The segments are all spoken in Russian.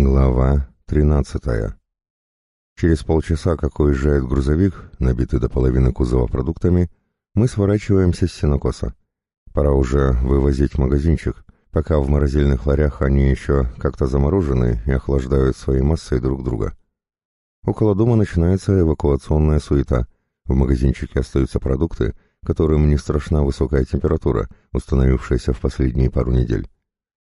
Глава 13. Через полчаса, как уезжает грузовик, набитый до половины кузова продуктами, мы сворачиваемся с сенокоса. Пора уже вывозить магазинчик, пока в морозильных ларях они еще как-то заморожены и охлаждают своей массой друг друга. Около дома начинается эвакуационная суета. В магазинчике остаются продукты, которым не страшна высокая температура, установившаяся в последние пару недель.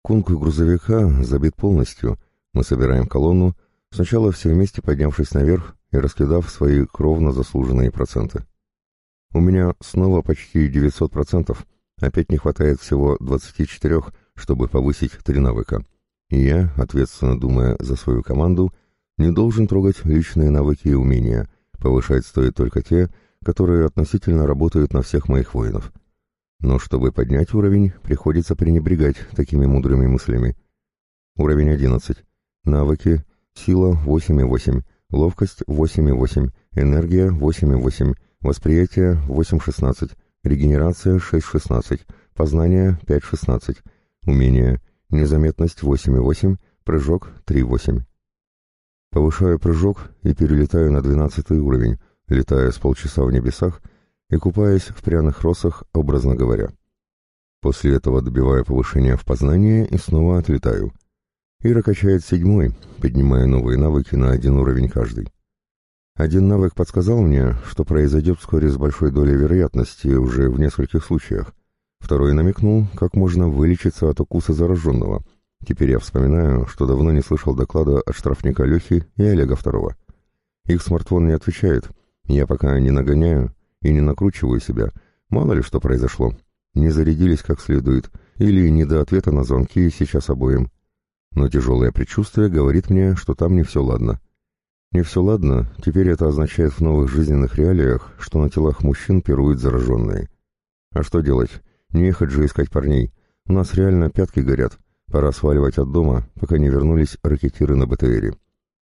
Кунг грузовика забит полностью — мы собираем колонну, сначала все вместе поднявшись наверх и раскидав свои кровно заслуженные проценты. У меня снова почти 900%, опять не хватает всего 24, чтобы повысить три навыка. И я, ответственно думая за свою команду, не должен трогать личные навыки и умения, повышать стоит только те, которые относительно работают на всех моих воинов. Но чтобы поднять уровень, приходится пренебрегать такими мудрыми мыслями. Уровень 11. Навыки. Сила 8,8. Ловкость 8,8. Энергия 8,8. Восприятие 8,16. Регенерация 6,16. Познание 5,16. Умение. Незаметность 8,8. Прыжок 3,8. Повышаю прыжок и перелетаю на 12 уровень, летая с полчаса в небесах и купаясь в пряных росах, образно говоря. После этого добиваю повышения в познание и снова отлетаю. Ира качает седьмой, поднимая новые навыки на один уровень каждый. Один навык подсказал мне, что произойдет вскоре с большой долей вероятности уже в нескольких случаях. Второй намекнул, как можно вылечиться от укуса зараженного. Теперь я вспоминаю, что давно не слышал доклада от штрафника Лехи и Олега Второго. Их смартфон не отвечает, я пока не нагоняю и не накручиваю себя, мало ли что произошло. Не зарядились как следует, или не до ответа на звонки сейчас обоим. Но тяжелое предчувствие говорит мне, что там не все ладно. Не все ладно, теперь это означает в новых жизненных реалиях, что на телах мужчин пируют зараженные. А что делать? Не ехать же искать парней. У нас реально пятки горят. Пора сваливать от дома, пока не вернулись ракетиры на БТРе.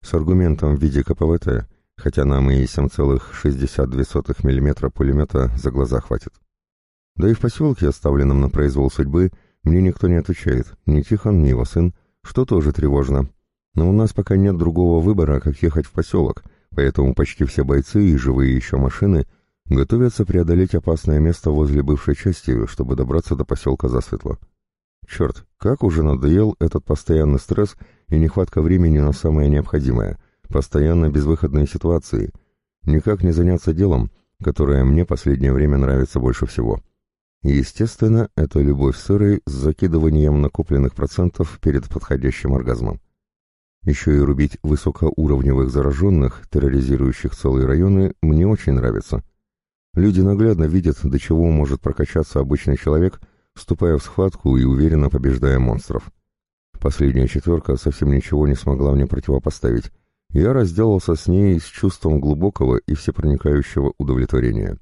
С аргументом в виде КПВТ, хотя нам и 7,62 мм пулемета за глаза хватит. Да и в поселке, оставленном на произвол судьбы, мне никто не отвечает, ни Тихон, ни его сын, что тоже тревожно. Но у нас пока нет другого выбора, как ехать в поселок, поэтому почти все бойцы и живые еще машины готовятся преодолеть опасное место возле бывшей части, чтобы добраться до поселка засветло. Черт, как уже надоел этот постоянный стресс и нехватка времени на самое необходимое, постоянно безвыходные ситуации. Никак не заняться делом, которое мне последнее время нравится больше всего. Естественно, это любовь с Ирой с закидыванием накопленных процентов перед подходящим оргазмом. Еще и рубить высокоуровневых зараженных, терроризирующих целые районы, мне очень нравится. Люди наглядно видят, до чего может прокачаться обычный человек, вступая в схватку и уверенно побеждая монстров. Последняя четверка совсем ничего не смогла мне противопоставить. Я разделался с ней с чувством глубокого и всепроникающего удовлетворения.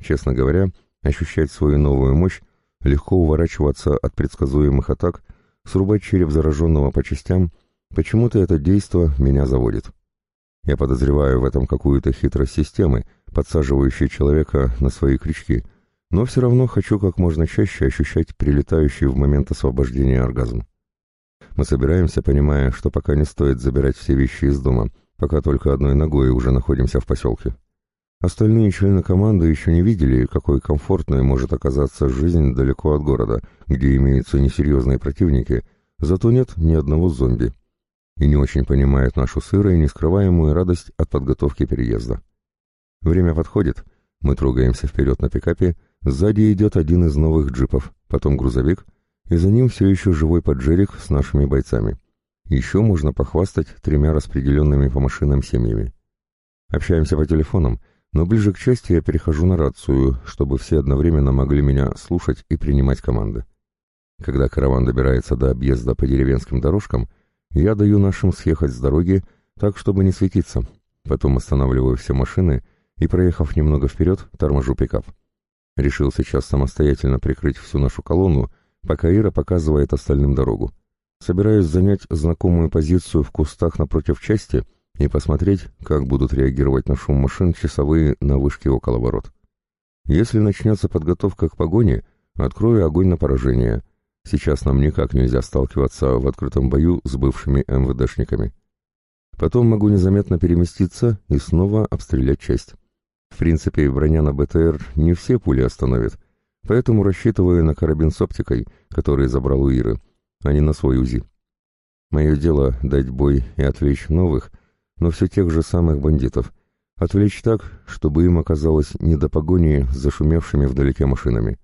Честно говоря, ощущать свою новую мощь, легко уворачиваться от предсказуемых атак, срубать череп зараженного по частям, почему-то это действо меня заводит. Я подозреваю в этом какую-то хитрость системы, подсаживающей человека на свои крючки, но все равно хочу как можно чаще ощущать прилетающий в момент освобождения оргазм. Мы собираемся, понимая, что пока не стоит забирать все вещи из дома, пока только одной ногой уже находимся в поселке. Остальные члены команды еще не видели, какой комфортной может оказаться жизнь далеко от города, где имеются несерьезные противники, зато нет ни одного зомби. И не очень понимают нашу сырую и нескрываемую радость от подготовки переезда. Время подходит, мы трогаемся вперед на пикапе, сзади идет один из новых джипов, потом грузовик, и за ним все еще живой поджерик с нашими бойцами. Еще можно похвастать тремя распределенными по машинам семьями. Общаемся по телефонам, но ближе к части я перехожу на рацию, чтобы все одновременно могли меня слушать и принимать команды. Когда караван добирается до объезда по деревенским дорожкам, я даю нашим съехать с дороги так, чтобы не светиться. Потом останавливаю все машины и, проехав немного вперед, торможу пикап. Решил сейчас самостоятельно прикрыть всю нашу колонну, пока Ира показывает остальным дорогу. Собираюсь занять знакомую позицию в кустах напротив части — и посмотреть, как будут реагировать на шум машин часовые на вышке около ворот. Если начнется подготовка к погоне, открою огонь на поражение, Сейчас нам никак нельзя сталкиваться в открытом бою с бывшими МВДшниками. Потом могу незаметно переместиться и снова обстрелять часть. В принципе, броня на БТР не все пули остановит, поэтому рассчитываю на карабин с оптикой, который забрал у Иры, а не на свой УЗИ. Мое дело — дать бой и отвлечь новых, но все тех же самых бандитов. Отвлечь так, чтобы им оказалось не до погони с зашумевшими вдалеке машинами.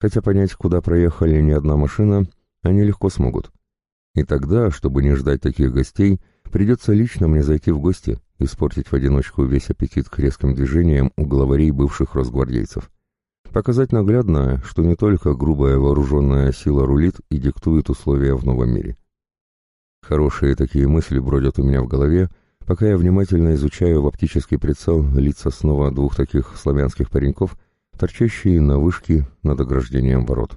Хотя понять, куда проехали ни одна машина, они легко смогут. И тогда, чтобы не ждать таких гостей, придется лично мне зайти в гости, испортить в одиночку весь аппетит к резким движениям у главарей бывших росгвардейцев. Показать наглядно, что не только грубая вооруженная сила рулит и диктует условия в новом мире. Хорошие такие мысли бродят у меня в голове, пока я внимательно изучаю в оптический прицел лица снова двух таких славянских пареньков, торчащие на вышке над ограждением ворот.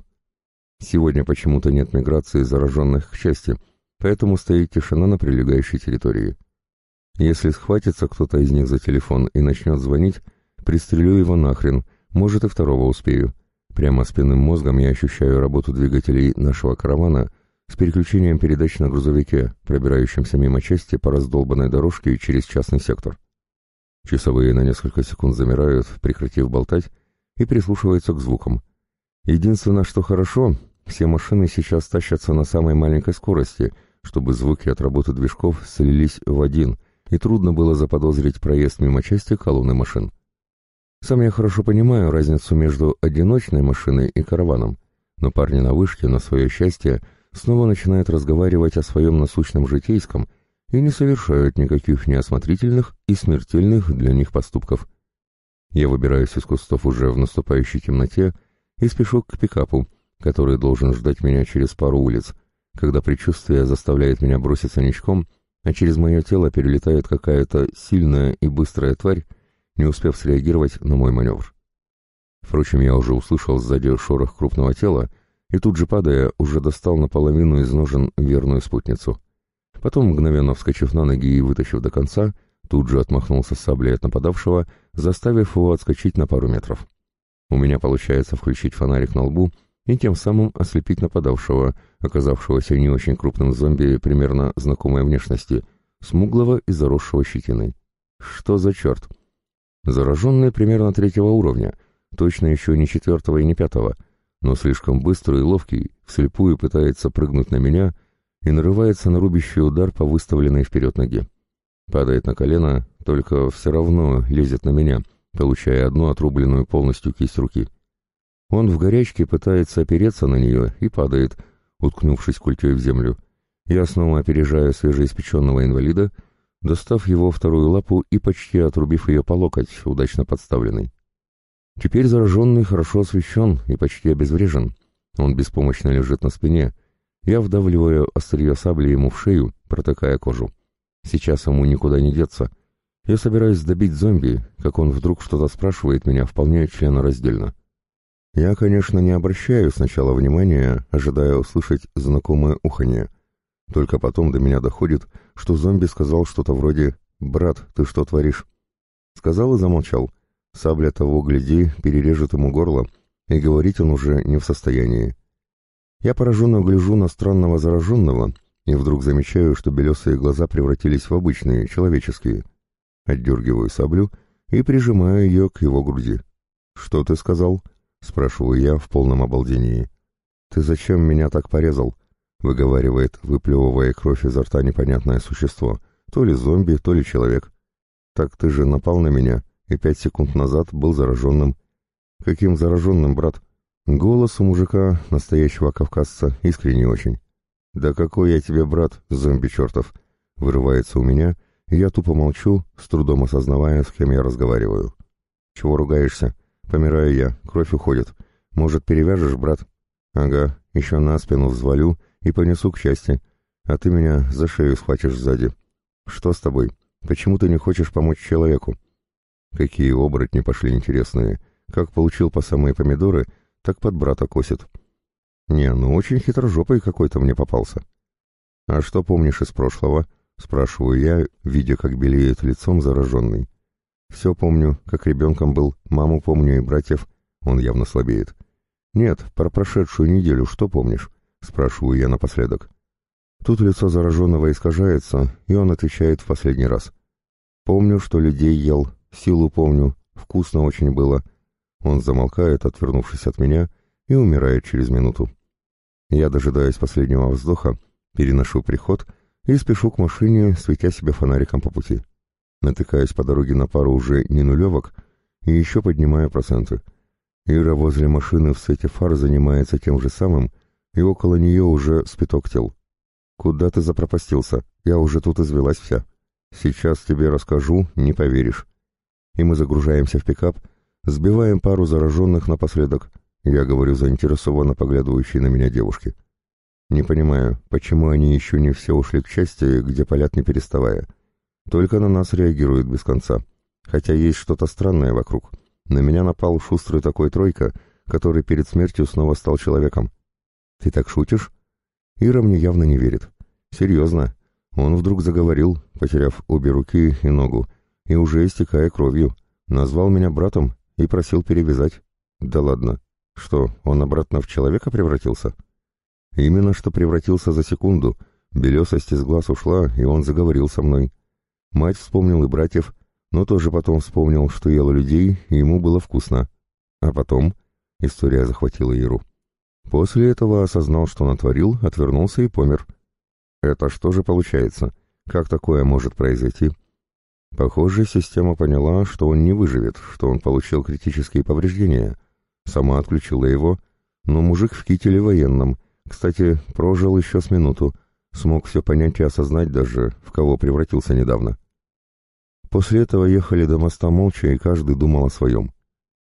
Сегодня почему-то нет миграции зараженных к части, поэтому стоит тишина на прилегающей территории. Если схватится кто-то из них за телефон и начнет звонить, пристрелю его нахрен, может и второго успею. Прямо спинным мозгом я ощущаю работу двигателей нашего каравана — с переключением передач на грузовике, пробирающемся мимо части по раздолбанной дорожке через частный сектор. Часовые на несколько секунд замирают, прекратив болтать, и прислушиваются к звукам. Единственное, что хорошо, все машины сейчас тащатся на самой маленькой скорости, чтобы звуки от работы движков слились в один, и трудно было заподозрить проезд мимо части колонны машин. Сам я хорошо понимаю разницу между одиночной машиной и караваном, но парни на вышке, на свое счастье, снова начинают разговаривать о своем насущном житейском и не совершают никаких неосмотрительных и смертельных для них поступков. Я выбираюсь из кустов уже в наступающей темноте и спешу к пикапу, который должен ждать меня через пару улиц, когда предчувствие заставляет меня броситься ничком, а через мое тело перелетает какая-то сильная и быстрая тварь, не успев среагировать на мой маневр. Впрочем, я уже услышал сзади шорох крупного тела и тут же, падая, уже достал наполовину из ножен верную спутницу. Потом, мгновенно вскочив на ноги и вытащив до конца, тут же отмахнулся саблей от нападавшего, заставив его отскочить на пару метров. У меня получается включить фонарик на лбу и тем самым ослепить нападавшего, оказавшегося не очень крупным зомби примерно знакомой внешности, смуглого и заросшего щетиной. Что за черт? Зараженный примерно третьего уровня, точно еще не четвертого и не пятого — но слишком быстрый и ловкий, вслепую пытается прыгнуть на меня и нарывается на рубящий удар по выставленной вперед ноге. Падает на колено, только все равно лезет на меня, получая одну отрубленную полностью кисть руки. Он в горячке пытается опереться на нее и падает, уткнувшись культей в землю. Я снова опережаю свежеиспеченного инвалида, достав его вторую лапу и почти отрубив ее по локоть, удачно подставленный. Теперь зараженный хорошо освещен и почти обезврежен. Он беспомощно лежит на спине. Я вдавливаю острие сабли ему в шею, протыкая кожу. Сейчас ему никуда не деться. Я собираюсь добить зомби, как он вдруг что-то спрашивает меня вполне членораздельно. Я, конечно, не обращаю сначала внимания, ожидая услышать знакомое уханье. Только потом до меня доходит, что зомби сказал что-то вроде «Брат, ты что творишь?» Сказал и замолчал. Сабля того, гляди, перережет ему горло, и говорить он уже не в состоянии. Я пораженно гляжу на странного зараженного и вдруг замечаю, что белесые глаза превратились в обычные, человеческие. Отдергиваю саблю и прижимаю ее к его груди. «Что ты сказал?» — спрашиваю я в полном обалдении. «Ты зачем меня так порезал?» — выговаривает, выплевывая кровь изо рта непонятное существо. То ли зомби, то ли человек. «Так ты же напал на меня и пять секунд назад был зараженным. Каким зараженным, брат? Голос у мужика, настоящего кавказца, искренний очень. «Да какой я тебе брат, зомби чертов!» Вырывается у меня, и я тупо молчу, с трудом осознавая, с кем я разговариваю. «Чего ругаешься? Помираю я, кровь уходит. Может, перевяжешь, брат?» «Ага, еще на спину взвалю и понесу к счастью, а ты меня за шею схватишь сзади. Что с тобой? Почему ты не хочешь помочь человеку?» Какие оборотни пошли интересные. Как получил по самые помидоры, так под брата косит. Не, ну очень хитрожопый какой-то мне попался. А что помнишь из прошлого? Спрашиваю я, видя, как белеет лицом зараженный. Все помню, как ребенком был, маму помню и братьев. Он явно слабеет. Нет, про прошедшую неделю что помнишь? спрашиваю я напоследок. Тут лицо зараженного искажается, и он отвечает в последний раз. Помню, что людей ел, силу помню, вкусно очень было. Он замолкает, отвернувшись от меня, и умирает через минуту. Я дожидаюсь последнего вздоха, переношу приход и спешу к машине, светя себе фонариком по пути. Натыкаюсь по дороге на пару уже не нулевок и еще поднимаю проценты. Ира возле машины в свете фар занимается тем же самым, и около нее уже спиток тел. «Куда ты запропастился? Я уже тут извелась вся. Сейчас тебе расскажу, не поверишь». И мы загружаемся в пикап, сбиваем пару зараженных напоследок. Я говорю заинтересованно поглядывающей на меня девушке. Не понимаю, почему они еще не все ушли к части, где палят не переставая. Только на нас реагируют без конца. Хотя есть что-то странное вокруг. На меня напал шустрый такой тройка, который перед смертью снова стал человеком. Ты так шутишь? Ира мне явно не верит. Серьезно. Он вдруг заговорил, потеряв обе руки и ногу, и уже истекая кровью. Назвал меня братом и просил перевязать. Да ладно. Что, он обратно в человека превратился? Именно что превратился за секунду. Белесость из глаз ушла, и он заговорил со мной. Мать вспомнил и братьев, но тоже потом вспомнил, что ел людей, и ему было вкусно. А потом история захватила Иру. После этого осознал, что натворил, отвернулся и помер. Это что же получается? Как такое может произойти? Похоже, система поняла, что он не выживет, что он получил критические повреждения. Сама отключила его, но мужик в кителе военном, кстати, прожил еще с минуту, смог все понять и осознать даже, в кого превратился недавно. После этого ехали до моста молча, и каждый думал о своем.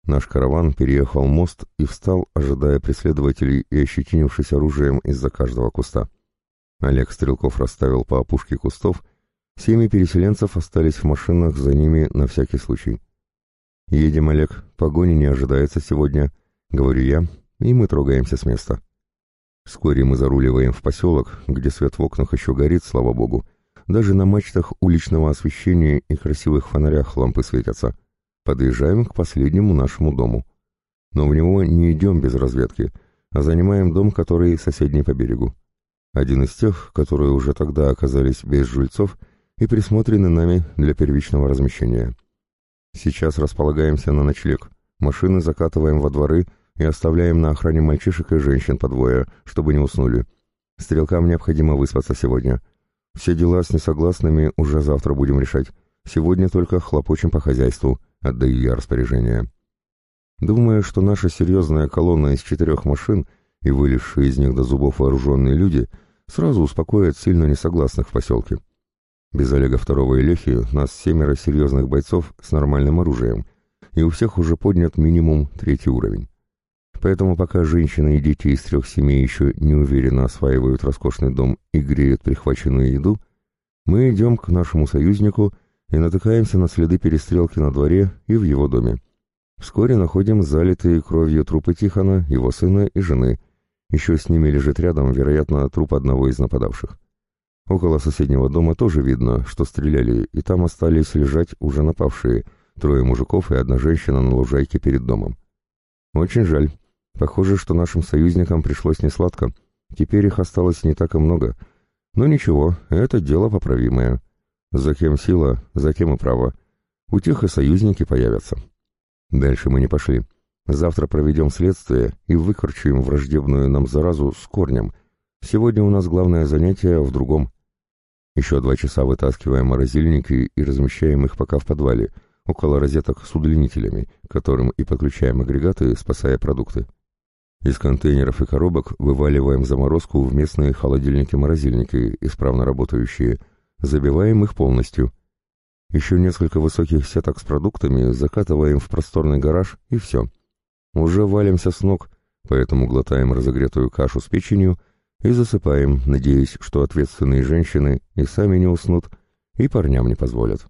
Наш караван переехал мост и встал, ожидая преследователей и ощетинившись оружием из-за каждого куста. Олег Стрелков расставил по опушке кустов, семьи переселенцев остались в машинах за ними на всякий случай. «Едем, Олег, погони не ожидается сегодня», — говорю я, и мы трогаемся с места. Вскоре мы заруливаем в поселок, где свет в окнах еще горит, слава богу. Даже на мачтах уличного освещения и красивых фонарях лампы светятся. Подъезжаем к последнему нашему дому. Но в него не идем без разведки, а занимаем дом, который соседний по берегу. Один из тех, которые уже тогда оказались без жильцов и присмотрены нами для первичного размещения. Сейчас располагаемся на ночлег, машины закатываем во дворы и оставляем на охране мальчишек и женщин по двое, чтобы не уснули. Стрелкам необходимо выспаться сегодня. Все дела с несогласными уже завтра будем решать. Сегодня только хлопочем по хозяйству, отдаю я распоряжение. Думаю, что наша серьезная колонна из четырех машин и вылезшие из них до зубов вооруженные люди сразу успокоят сильно несогласных в поселке. Без Олега Второго и Лехи нас семеро серьезных бойцов с нормальным оружием, и у всех уже поднят минимум третий уровень. Поэтому пока женщины и дети из трех семей еще не уверенно осваивают роскошный дом и греют прихваченную еду, мы идем к нашему союзнику и натыкаемся на следы перестрелки на дворе и в его доме. Вскоре находим залитые кровью трупы Тихона, его сына и жены. Еще с ними лежит рядом, вероятно, труп одного из нападавших. Около соседнего дома тоже видно, что стреляли, и там остались лежать уже напавшие, трое мужиков и одна женщина на лужайке перед домом. Очень жаль. Похоже, что нашим союзникам пришлось несладко. Теперь их осталось не так и много. Но ничего, это дело поправимое. За кем сила, за кем и право. У тех и союзники появятся. Дальше мы не пошли. Завтра проведем следствие и выкорчуем враждебную нам заразу с корнем. Сегодня у нас главное занятие в другом. Еще два часа вытаскиваем морозильники и размещаем их пока в подвале, около розеток с удлинителями, которым и подключаем агрегаты, спасая продукты. Из контейнеров и коробок вываливаем заморозку в местные холодильники-морозильники, исправно работающие, забиваем их полностью. Еще несколько высоких сеток с продуктами закатываем в просторный гараж и все. Уже валимся с ног, поэтому глотаем разогретую кашу с печенью и засыпаем, надеясь, что ответственные женщины и сами не уснут, и парням не позволят.